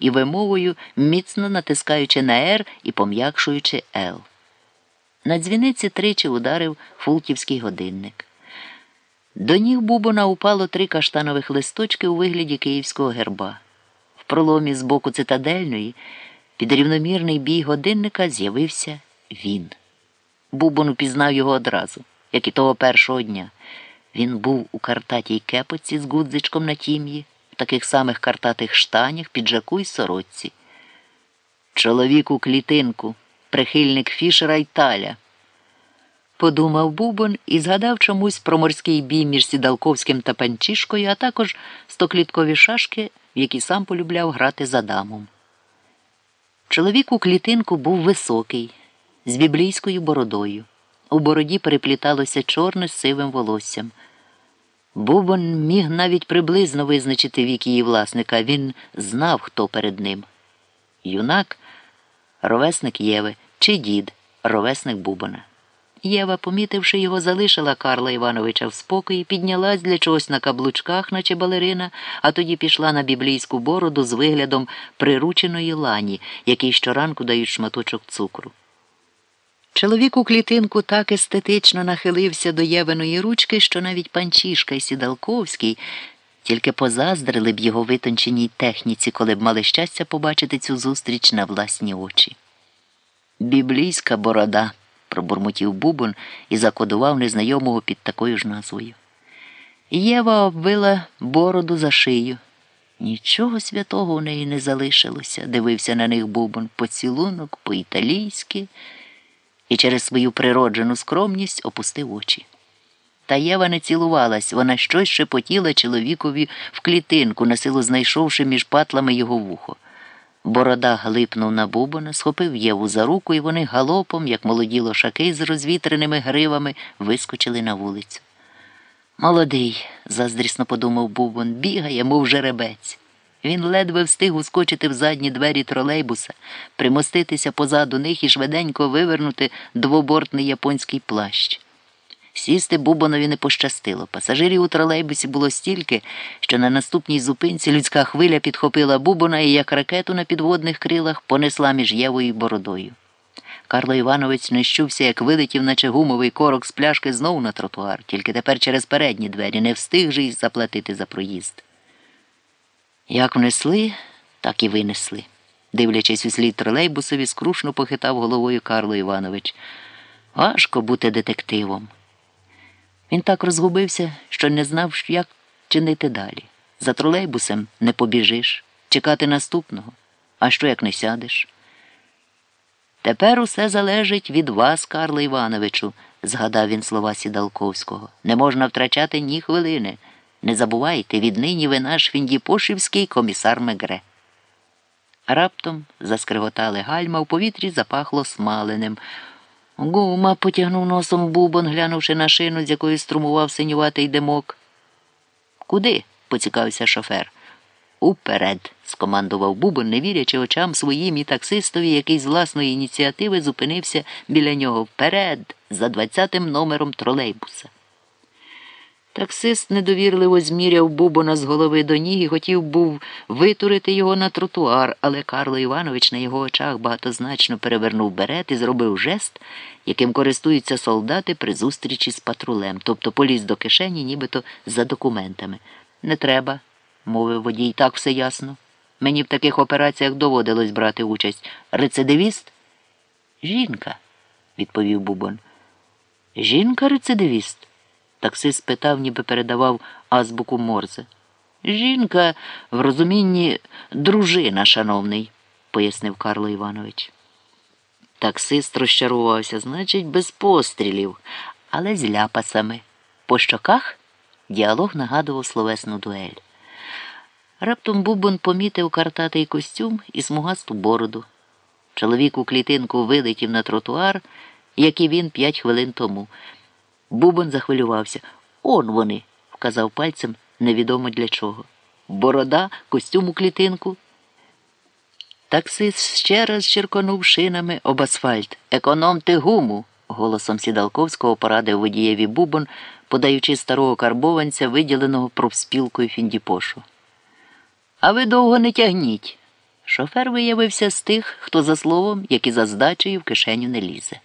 і вимовою, міцно натискаючи на «Р» і пом'якшуючи Л. На дзвіниці тричі ударив фулківський годинник. До ніг Бубона упало три каштанових листочки у вигляді київського герба. В проломі з боку цитадельної під рівномірний бій годинника з'явився він. Бубон упізнав його одразу, як і того першого дня. Він був у картатій кепоці з гудзичком на тім'ї, таких самих картатих штанях, піджаку й сорочці. Чоловік у клітинку, прихильник Фішера й таля. Подумав Бубон і згадав чомусь про морський бій між Сідалковським та Панчишкою, а також стокліткові шашки, в які сам полюбляв грати за дамом. Чоловік у клітинку був високий, з біблійською бородою. У бороді перепліталося чорне з сивим волоссям. Бубон міг навіть приблизно визначити вік її власника, він знав, хто перед ним. Юнак ровесник Єви чи дід, ровесник Бубона. Єва, помітивши його, залишила Карла Івановича в спокої, піднялась для чогось на каблучках, наче балерина, а тоді пішла на біблійську бороду з виглядом прирученої лані, який щоранку дають шматочок цукру. Чоловік у клітинку так естетично нахилився до Євиної ручки, що навіть панчішка і Сідалковський тільки позаздрили б його витонченій техніці, коли б мали щастя побачити цю зустріч на власні очі. Біблійська борода, пробурмотів Бубон і закодував незнайомого під такою ж назвою. Єва обвила бороду за шию. Нічого святого у неї не залишилося, дивився на них Бубон поцілунок по-італійськи і через свою природжену скромність опустив очі. Та Єва не цілувалась, вона щось шепотіла чоловікові в клітинку, насилу знайшовши між патлами його вухо. Борода глипнув на бубона, схопив Єву за руку, і вони галопом, як молоді лошаки з розвітреними гривами, вискочили на вулицю. Молодий, заздрісно подумав Бубон, бігає, мов жеребець. Він ледве встиг ускочити в задні двері тролейбуса, примоститися позаду них і швиденько вивернути двобортний японський плащ. Сісти Бубонові не пощастило. Пасажирів у тролейбусі було стільки, що на наступній зупинці людська хвиля підхопила Бубона і, як ракету на підводних крилах, понесла між Євою і бородою. Карло Іванович не щувся, як вилетів, наче гумовий корок з пляшки знову на тротуар, тільки тепер через передні двері не встиг же й заплатити за проїзд. Як внесли, так і винесли. Дивлячись у слід тролейбусові, скрушно похитав головою Карло Іванович. Важко бути детективом. Він так розгубився, що не знав, як чинити далі. За тролейбусом не побіжиш, чекати наступного. А що як не сядеш? Тепер усе залежить від вас, Карло Івановичу, згадав він слова Сідалковського. Не можна втрачати ні хвилини. Не забувайте, віднині ви наш фіндіпошівський комісар Мегре. Раптом заскриготали гальма, в повітрі запахло смаленим. Гума потягнув носом бубон, глянувши на шину, з якої струмував синюватий димок. Куди? поцікавився шофер. Уперед, скомандував Бубон, не вірячи очам своїм і таксистові, який з власної ініціативи зупинився біля нього вперед, за двадцятим номером тролейбуса. Таксист недовірливо зміряв Бубона з голови до ніг і хотів був витурити його на тротуар, але Карло Іванович на його очах багатозначно перевернув берет і зробив жест, яким користуються солдати при зустрічі з патрулем, тобто поліз до кишені, нібито за документами. Не треба, мовив водій, так все ясно. Мені в таких операціях доводилось брати участь. Рецидивіст? Жінка, відповів Бубон. Жінка рецидивіст? Таксист спитав, ніби передавав азбуку Морзе. Жінка в розумінні дружина, шановний, пояснив Карло Іванович. Таксист розчарувався, значить, без пострілів, але з ляпасами. По щоках діалог нагадував словесну дуель. Раптом Бубон помітив картатий костюм і смугасту бороду. Чоловік у клітинку вилетів на тротуар, як і він п'ять хвилин тому. Бубон захвилювався. Он вони, вказав пальцем невідомо для чого. Борода, костюм у клітинку. Таксист ще раз черконув шинами об асфальт. Економте гуму, голосом сідалковського порадив водієві Бубон, подаючи старого карбованця, виділеного профспілкою Фіндіпошу. А ви довго не тягніть. Шофер виявився з тих, хто за словом, як і за здачею в кишеню не лізе.